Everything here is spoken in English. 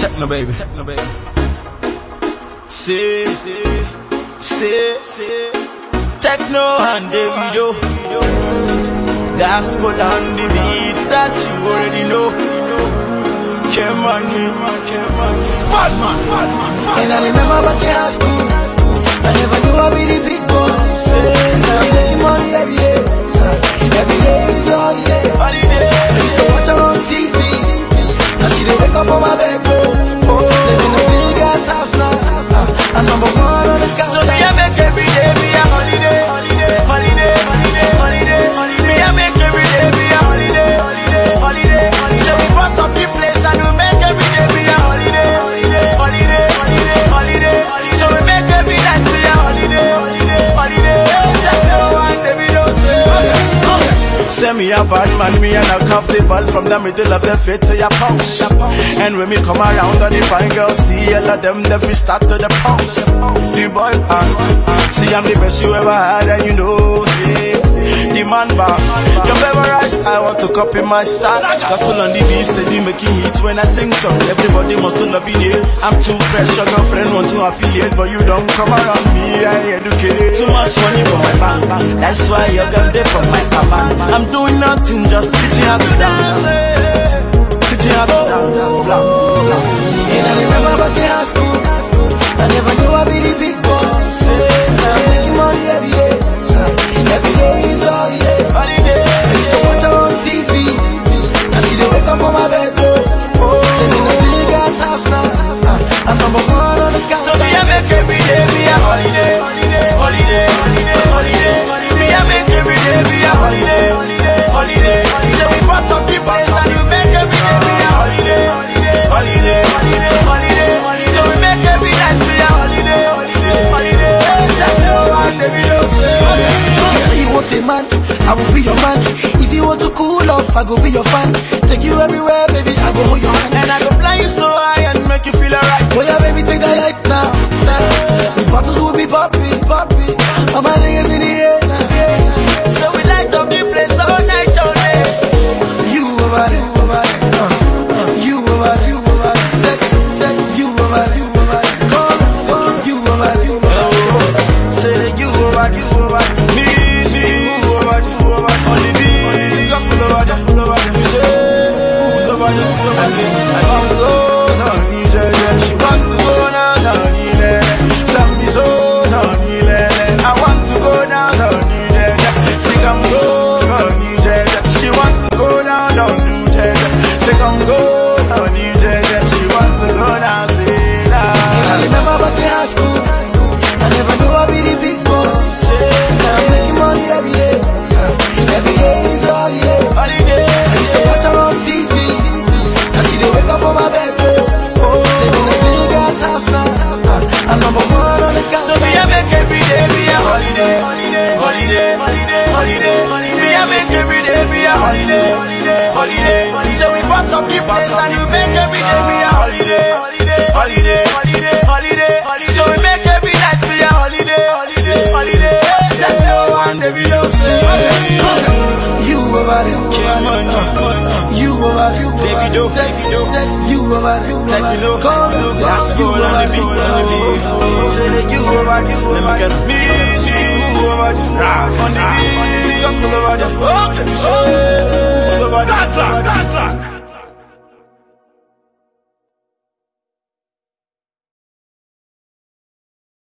Tekno baby, techno baby. See, see, see, see. Tekno and the Davido. Gospel on the beats that you already know. Came on me, came on me. Bad man, bad man, And I remember back in high school, every day Say me a bad man, me and I cuff the ball from the middle of the fit to your pouch. And when me come around, all the fine girls see all of them, we start to the pounce. See boy band, see I'm the best you ever had, and you know, see, man band. Your favorite I want to copy my style. Gospel on the beat, steady making hits when I sing song. Everybody must to love it. I'm too fresh, your girlfriend want to affiliate, but you don't come around me, I educate. Too much money for my bank, that's why you're gonna for my papa. I'm doing nothing, just teaching how to dance. I will be your man. If you want to cool off, I go be your fan. Take you everywhere, baby, I go hold your hand. And I go fly you so high and make you feel alright. Oh yeah, baby, take that light now. now. The bottles will be popping, popping. All my niggas in the air holiday. So we pass up the place and you make every day be a holiday, holiday, holiday, holiday, holiday. So we make every night be a holiday, holiday, holiday. Just no one baby don't say. You over there, you over Come on, come on, there. You over there, you Baby, there. do, Sex, baby, do. sex, you over there, you Take me there. low, Come, you cool over on the there, beat, you on the over beat. there. Say that you over, let me get me, you over, on the beat, gospel over there. Okay, so over there, over there.